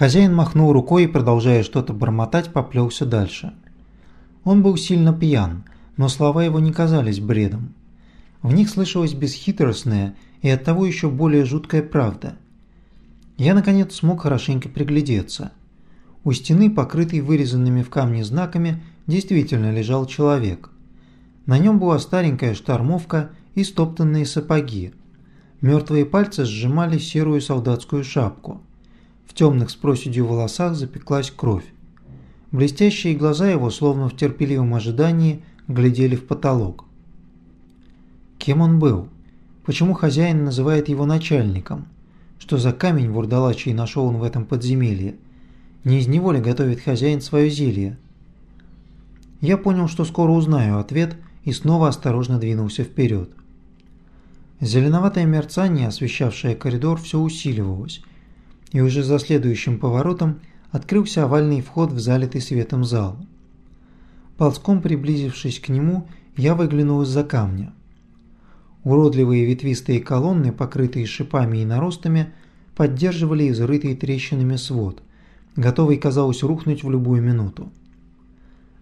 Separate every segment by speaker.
Speaker 1: Хозяин махнул рукой и, продолжая что-то бормотать, поплелся дальше. Он был сильно пьян, но слова его не казались бредом. В них слышалась бесхитростная и оттого еще более жуткая правда. Я, наконец, смог хорошенько приглядеться. У стены, покрытой вырезанными в камне знаками, действительно лежал человек. На нем была старенькая штормовка и стоптанные сапоги. Мертвые пальцы сжимали серую солдатскую шапку. В темных с проседью волосах запеклась кровь. Блестящие глаза его, словно в терпеливом ожидании, глядели в потолок. Кем он был? Почему хозяин называет его начальником? Что за камень вурдалачий нашел он в этом подземелье? Не из него ли готовит хозяин свое зелье? Я понял, что скоро узнаю ответ и снова осторожно двинулся вперед. Зеленоватое мерцание, освещавшее коридор, все усиливалось, и уже за следующим поворотом открылся овальный вход в залитый светом зал. Ползком приблизившись к нему, я выглянул из-за камня. Уродливые ветвистые колонны, покрытые шипами и наростами, поддерживали изрытый трещинами свод, готовый, казалось, рухнуть в любую минуту.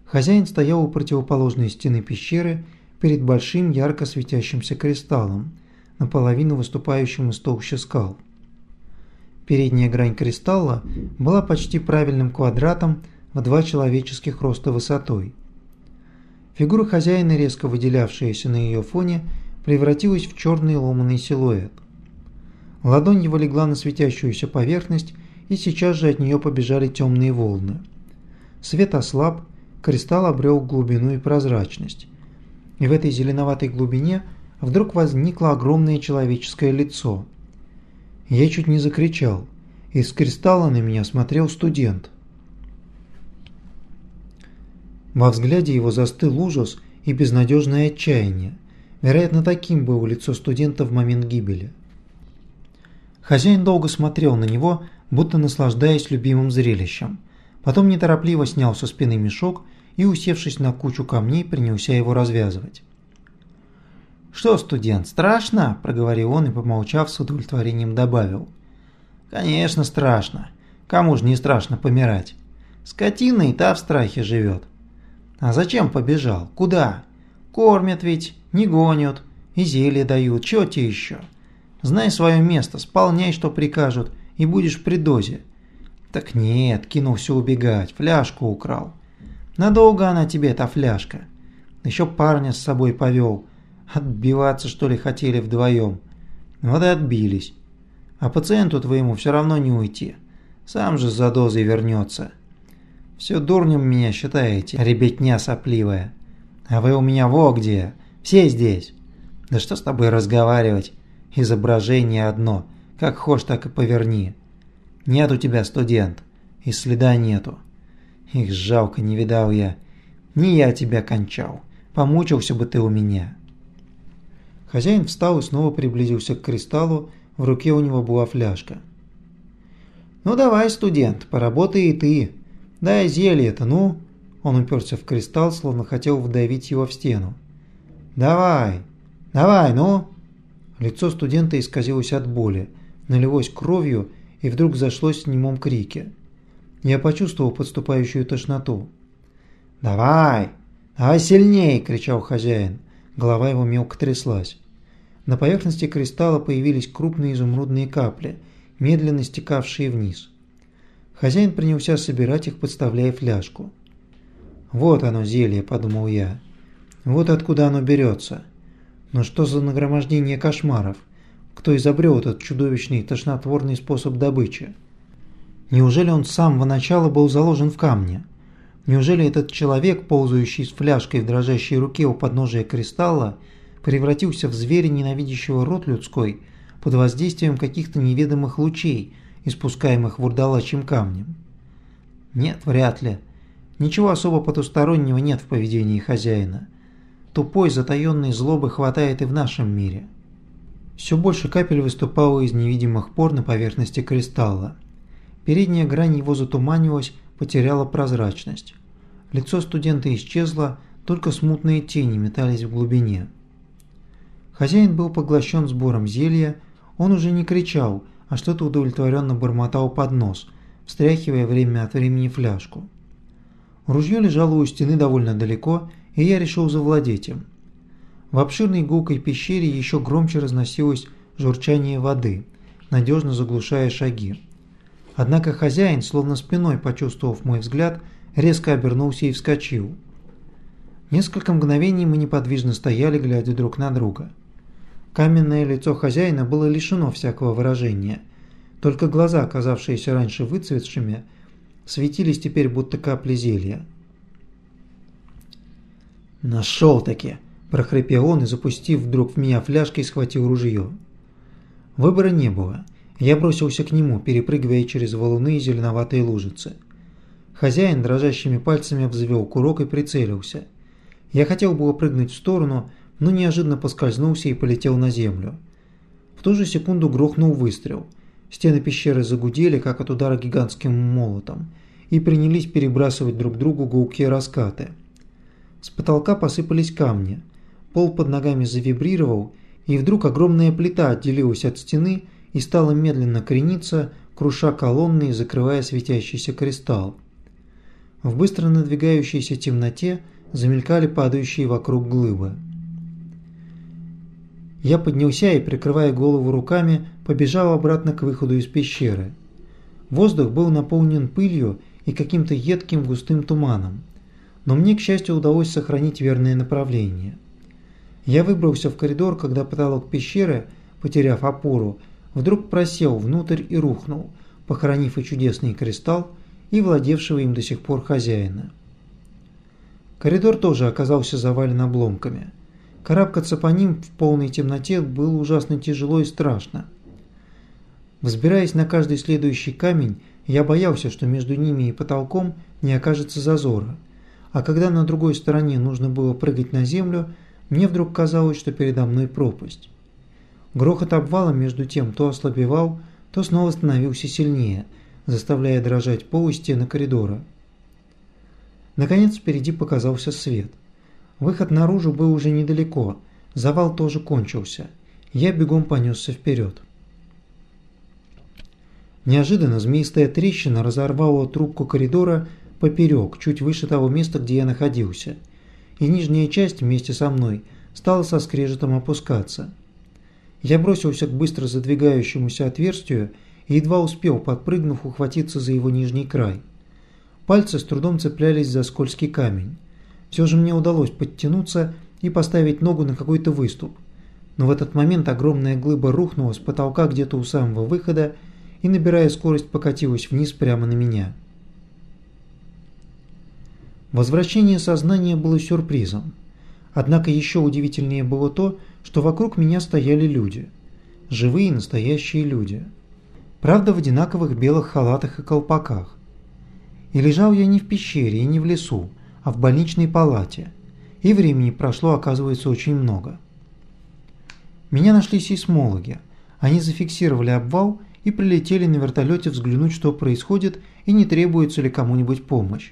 Speaker 1: Хозяин стоял у противоположной стены пещеры перед большим ярко светящимся кристаллом, наполовину выступающим из толщи скал. Передняя грань кристалла была почти правильным квадратом в два человеческих роста высотой. Фигура хозяина, резко выделявшаяся на ее фоне, превратилась в черный ломаный силуэт. Ладонь его легла на светящуюся поверхность, и сейчас же от нее побежали темные волны. Свет ослаб, кристалл обрел глубину и прозрачность. И в этой зеленоватой глубине вдруг возникло огромное человеческое лицо – я чуть не закричал. Из кристалла на меня смотрел студент. Во взгляде его застыл ужас и безнадежное отчаяние. Вероятно, таким было лицо студента в момент гибели. Хозяин долго смотрел на него, будто наслаждаясь любимым зрелищем. Потом неторопливо снял со спины мешок и, усевшись на кучу камней, принялся его развязывать. «Что, студент, страшно?» – проговорил он и, помолчав, с удовлетворением добавил. «Конечно, страшно. Кому же не страшно помирать? Скотина и та в страхе живет. А зачем побежал? Куда? Кормят ведь, не гонят, и зелье дают, чего тебе еще? Знай свое место, сполняй, что прикажут, и будешь при дозе». «Так нет», – кинулся убегать, фляжку украл. «Надолго она тебе, эта фляжка?» Еще парня с собой повел – Отбиваться, что ли, хотели вдвоем? Вот и отбились. А пациенту твоему все равно не уйти. Сам же за дозой вернется. Все дурнем меня считаете, ребятня сопливая. А вы у меня во где? Все здесь. Да что с тобой разговаривать? Изображение одно. Как хочешь, так и поверни. Нет у тебя, студент. И следа нету. Их жалко, не видал я. Не я тебя кончал. Помучился бы ты у меня. Хозяин встал и снова приблизился к кристаллу, в руке у него была фляжка. «Ну давай, студент, поработай и ты. Дай зелье-то, ну!» Он уперся в кристалл, словно хотел вдавить его в стену. «Давай! Давай, ну!» Лицо студента исказилось от боли, налилось кровью и вдруг зашлось в немом крике. Я почувствовал подступающую тошноту. «Давай! Давай сильней!» – кричал хозяин. Голова его мелко тряслась. На поверхности кристалла появились крупные изумрудные капли, медленно стекавшие вниз. Хозяин принялся собирать их, подставляя фляжку. «Вот оно, зелье», – подумал я. «Вот откуда оно берется. Но что за нагромождение кошмаров? Кто изобрел этот чудовищный тошнотворный способ добычи? Неужели он с самого начала был заложен в камне?» Неужели этот человек, ползающий с фляжкой в дрожащей руке у подножия кристалла, превратился в зверя, ненавидящего род людской, под воздействием каких-то неведомых лучей, испускаемых вурдалачьим камнем? Нет, вряд ли. Ничего особо потустороннего нет в поведении хозяина. Тупой, затаенной злобы хватает и в нашем мире. Все больше капель выступало из невидимых пор на поверхности кристалла. Передняя грань его затуманилась, потеряла прозрачность. Лицо студента исчезло, только смутные тени метались в глубине. Хозяин был поглощен сбором зелья, он уже не кричал, а что-то удовлетворенно бормотал под нос, встряхивая время от времени фляжку. Ружье лежало у стены довольно далеко, и я решил завладеть им. В обширной гулкой пещере еще громче разносилось журчание воды, надежно заглушая шаги. Однако хозяин, словно спиной почувствовав мой взгляд, резко обернулся и вскочил. Несколько мгновений мы неподвижно стояли, глядя друг на друга. Каменное лицо хозяина было лишено всякого выражения. Только глаза, казавшиеся раньше выцветшими, светились теперь будто капли зелья. «Нашел-таки!» – прохрипел он и, запустив вдруг в меня фляжкой, схватил ружье. Выбора не было. Я бросился к нему, перепрыгивая через валуны и зеленоватые лужицы. Хозяин дрожащими пальцами взвел курок и прицелился. Я хотел было прыгнуть в сторону, но неожиданно поскользнулся и полетел на землю. В ту же секунду грохнул выстрел. Стены пещеры загудели, как от удара гигантским молотом, и принялись перебрасывать друг другу гулкие раскаты. С потолка посыпались камни. Пол под ногами завибрировал, и вдруг огромная плита отделилась от стены и стала медленно крениться, круша колонны и закрывая светящийся кристалл. В быстро надвигающейся темноте замелькали падающие вокруг глыбы. Я поднялся и, прикрывая голову руками, побежал обратно к выходу из пещеры. Воздух был наполнен пылью и каким-то едким густым туманом, но мне, к счастью, удалось сохранить верное направление. Я выбрался в коридор, когда потолок пещеры, потеряв опору, вдруг просел внутрь и рухнул, похоронив и чудесный кристалл, и владевшего им до сих пор хозяина. Коридор тоже оказался завален обломками. Карабкаться по ним в полной темноте было ужасно тяжело и страшно. Взбираясь на каждый следующий камень, я боялся, что между ними и потолком не окажется зазора. А когда на другой стороне нужно было прыгать на землю, мне вдруг казалось, что передо мной пропасть. Грохот обвала между тем то ослабевал, то снова становился сильнее, заставляя дрожать пол и стены коридора. Наконец впереди показался свет. Выход наружу был уже недалеко, завал тоже кончился. Я бегом понесся вперед. Неожиданно змеистая трещина разорвала трубку коридора поперек, чуть выше того места, где я находился, и нижняя часть вместе со мной стала со скрежетом опускаться. Я бросился к быстро задвигающемуся отверстию и едва успел, подпрыгнув, ухватиться за его нижний край. Пальцы с трудом цеплялись за скользкий камень. Все же мне удалось подтянуться и поставить ногу на какой-то выступ. Но в этот момент огромная глыба рухнула с потолка где-то у самого выхода и, набирая скорость, покатилась вниз прямо на меня. Возвращение сознания было сюрпризом. Однако еще удивительнее было то, что вокруг меня стояли люди. Живые настоящие люди. Правда, в одинаковых белых халатах и колпаках. И лежал я не в пещере и не в лесу, а в больничной палате. И времени прошло, оказывается, очень много. Меня нашли сейсмологи. Они зафиксировали обвал и прилетели на вертолете взглянуть, что происходит и не требуется ли кому-нибудь помощь.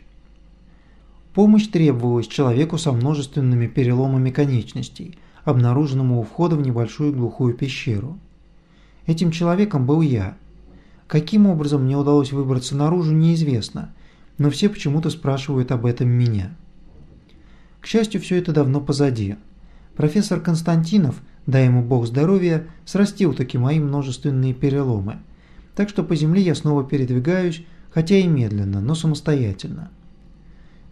Speaker 1: Помощь требовалась человеку со множественными переломами конечностей, обнаруженному у входа в небольшую глухую пещеру. Этим человеком был я. Каким образом мне удалось выбраться наружу, неизвестно, но все почему-то спрашивают об этом меня. К счастью, все это давно позади. Профессор Константинов, дай ему бог здоровья, срастил таки мои множественные переломы, так что по земле я снова передвигаюсь, хотя и медленно, но самостоятельно.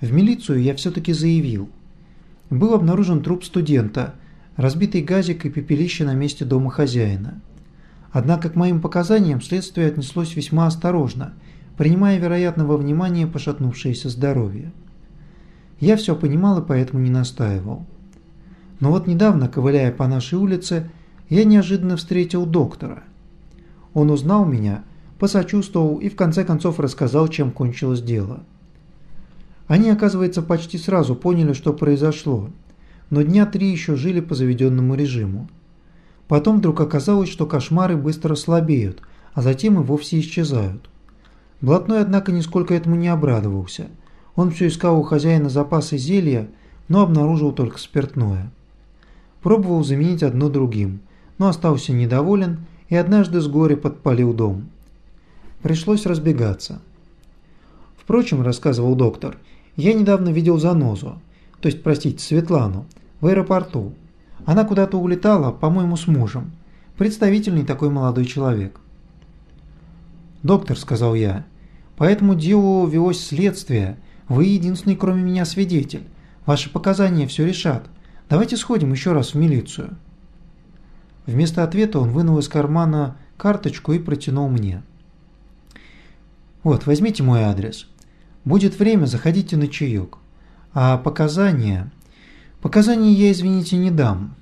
Speaker 1: В милицию я все-таки заявил. Был обнаружен труп студента, разбитый газик и пепелище на месте дома хозяина. Однако к моим показаниям следствие отнеслось весьма осторожно, принимая, вероятно, во внимание пошатнувшееся здоровье. Я все понимал и поэтому не настаивал. Но вот недавно, ковыляя по нашей улице, я неожиданно встретил доктора. Он узнал меня, посочувствовал и в конце концов рассказал, чем кончилось дело. Они, оказывается, почти сразу поняли, что произошло, но дня три еще жили по заведенному режиму. Потом вдруг оказалось, что кошмары быстро слабеют, а затем и вовсе исчезают. Блатной, однако, нисколько этому не обрадовался. Он все искал у хозяина запасы зелья, но обнаружил только спиртное. Пробовал заменить одно другим, но остался недоволен и однажды с горя подпалил дом. Пришлось разбегаться. Впрочем, рассказывал доктор, я недавно видел Занозу, то есть, простите, Светлану, в аэропорту. Она куда-то улетала, по-моему, с мужем. Представительный такой молодой человек. «Доктор», — сказал я, — «по этому делу велось следствие. Вы единственный, кроме меня, свидетель. Ваши показания все решат. Давайте сходим еще раз в милицию». Вместо ответа он вынул из кармана карточку и протянул мне. «Вот, возьмите мой адрес. Будет время, заходите на чаек. А показания... Показания я, извините, не дам.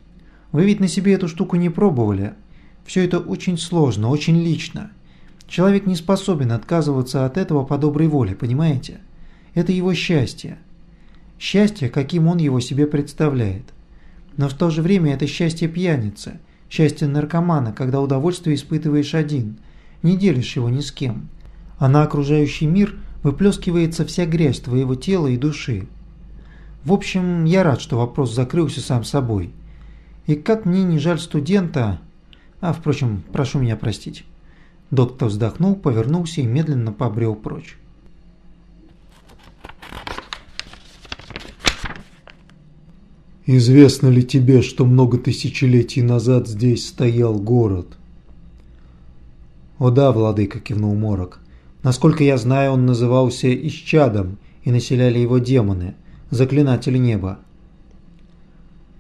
Speaker 1: Вы ведь на себе эту штуку не пробовали. Все это очень сложно, очень лично. Человек не способен отказываться от этого по доброй воле, понимаете? Это его счастье. Счастье, каким он его себе представляет. Но в то же время это счастье пьяницы, счастье наркомана, когда удовольствие испытываешь один, не делишь его ни с кем. А на окружающий мир выплескивается вся грязь твоего тела и души. В общем, я рад, что вопрос закрылся сам собой. И как мне не жаль студента... А, впрочем, прошу меня простить. Доктор вздохнул, повернулся и медленно побрел прочь.
Speaker 2: «Известно ли тебе, что много тысячелетий назад здесь стоял город?»
Speaker 1: «О да, владыка», – кивнул Морок. «Насколько я знаю, он назывался Исчадом, и населяли его демоны, заклинатели неба».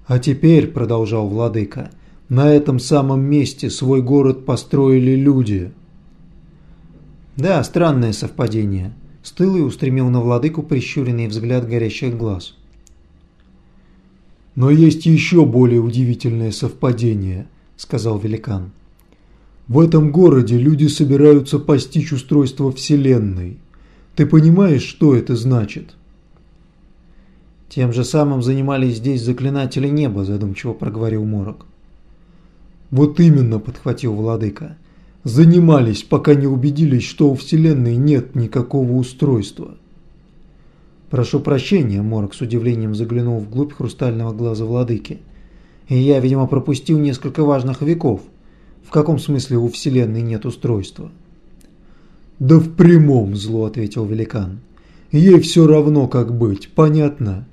Speaker 2: «А теперь», – продолжал владыка, – «на этом самом месте свой город построили люди».
Speaker 1: «Да, странное совпадение», – стылый устремил на владыку прищуренный взгляд горящих глаз.
Speaker 2: «Но есть еще более удивительное совпадение», – сказал великан. «В этом городе люди собираются постичь устройство Вселенной. Ты понимаешь, что это значит?»
Speaker 1: «Тем же самым занимались здесь заклинатели неба», – задумчиво проговорил Морок.
Speaker 2: «Вот именно», – подхватил владыка. «Занимались, пока не убедились, что у Вселенной нет никакого устройства».
Speaker 1: «Прошу прощения», – Морок с удивлением заглянул вглубь хрустального глаза владыки. «И я, видимо, пропустил несколько важных веков. В каком смысле у Вселенной нет устройства?»
Speaker 2: «Да в прямом зло», – ответил великан. «Ей все равно, как быть, понятно?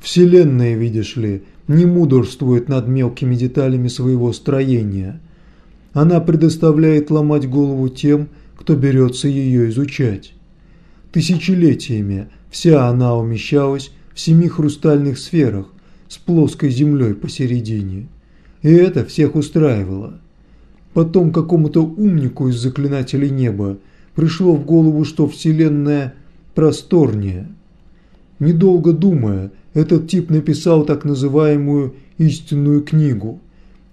Speaker 2: Вселенная, видишь ли, не мудрствует над мелкими деталями своего строения. Она предоставляет ломать голову тем, кто берется ее изучать. Тысячелетиями – Вся она умещалась в семи хрустальных сферах с плоской землей посередине. И это всех устраивало. Потом какому-то умнику из заклинателей неба пришло в голову, что Вселенная просторнее. Недолго думая, этот тип написал так называемую «истинную книгу»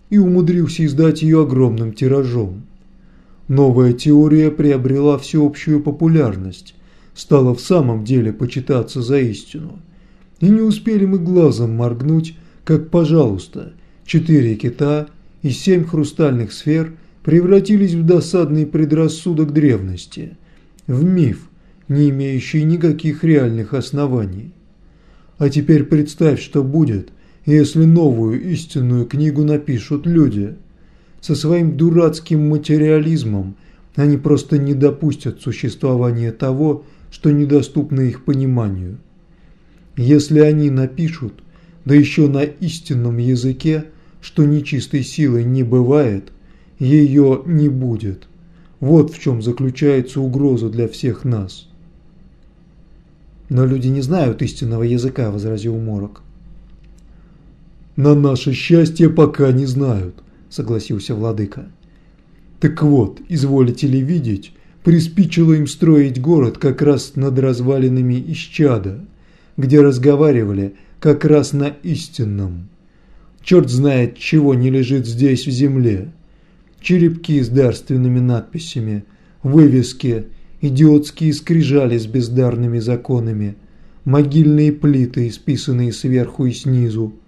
Speaker 2: и умудрился издать ее огромным тиражом. Новая теория приобрела всеобщую популярность, стало в самом деле почитаться за истину. И не успели мы глазом моргнуть, как, пожалуйста, четыре кита и семь хрустальных сфер превратились в досадный предрассудок древности, в миф, не имеющий никаких реальных оснований. А теперь представь, что будет, если новую истинную книгу напишут люди. Со своим дурацким материализмом они просто не допустят существования того, что недоступно их пониманию. Если они напишут, да еще на истинном языке, что нечистой силой не бывает, ее не будет. Вот в чем заключается угроза для всех нас.
Speaker 1: «Но люди не знают истинного языка», – возразил Морок.
Speaker 2: «На наше счастье пока не знают», – согласился владыка. «Так вот, изволите ли видеть, приспичило им строить город как раз над развалинами Исчада, где разговаривали как раз на истинном. Черт знает, чего не лежит здесь в земле. Черепки с дарственными надписями, вывески, идиотские скрижали с бездарными законами, могильные плиты, исписанные сверху и снизу.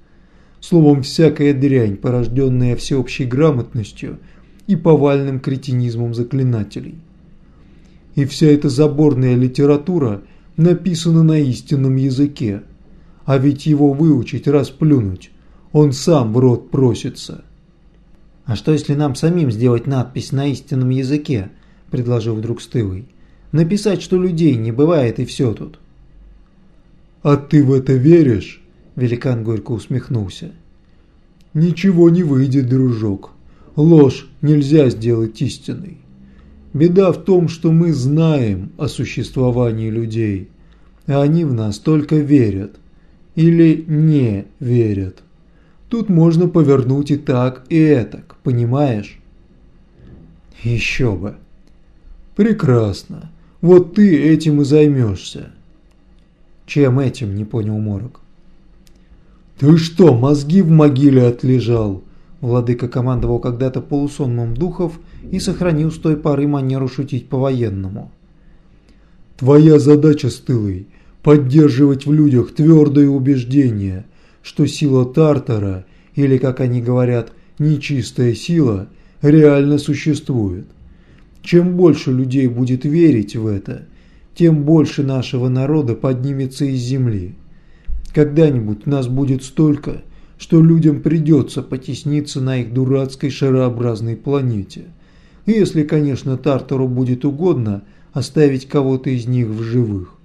Speaker 2: Словом, всякая дрянь, порожденная всеобщей грамотностью и повальным кретинизмом заклинателей и вся эта заборная литература написана на истинном языке. А ведь его выучить, расплюнуть, он сам в рот просится.
Speaker 1: «А что, если нам самим сделать надпись на истинном языке?» – предложил вдруг Стывый. Написать, что людей не бывает и все тут.
Speaker 2: «А ты в это веришь?»
Speaker 1: Великан горько усмехнулся.
Speaker 2: «Ничего не выйдет, дружок. Ложь нельзя сделать истиной. Беда в том, что мы знаем о существовании людей, а они в нас только верят или не верят. Тут можно повернуть и так, и этак, понимаешь?
Speaker 1: Еще бы.
Speaker 2: Прекрасно. Вот ты этим и займешься.
Speaker 1: Чем этим, не понял Морок.
Speaker 2: Ты что, мозги в могиле отлежал?
Speaker 1: Владыка командовал когда-то полусонмом духов и сохранил с той поры манеру шутить по-военному.
Speaker 2: Твоя задача, Стылый, поддерживать в людях твердое убеждение, что сила Тартара, или, как они говорят, нечистая сила, реально существует. Чем больше людей будет верить в это, тем больше нашего народа поднимется из земли. Когда-нибудь нас будет столько, что людям придется потесниться на их дурацкой шарообразной планете. Если, конечно, Тартару будет угодно оставить кого-то из них в живых.